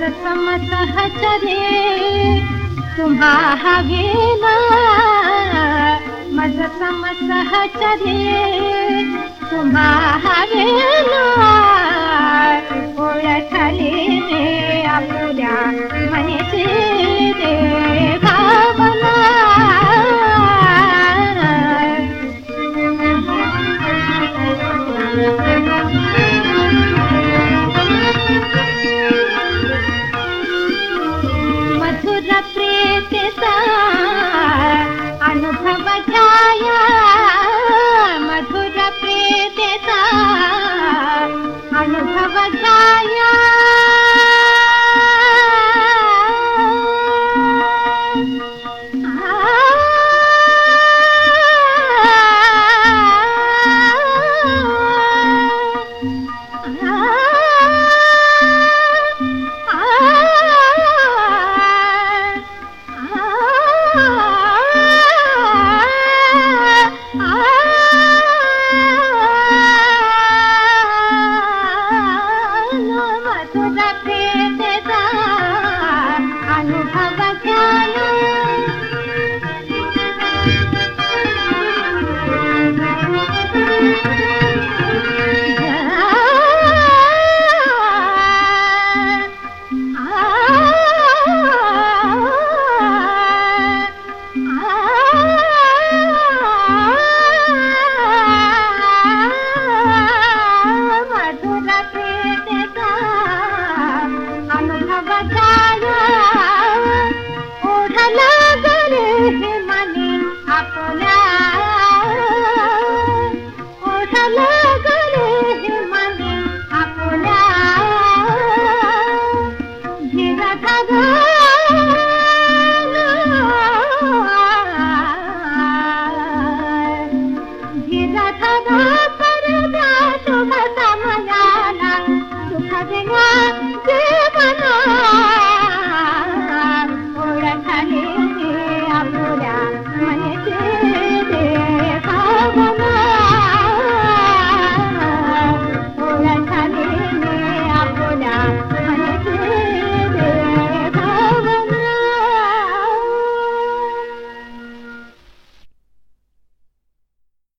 समत हचरे तुम्हा हवेला मज समत हचरे तुम्हा हवेला Thank you. मधुर प्रीति सा अनुभव जाया what would that be? सुखद सुखद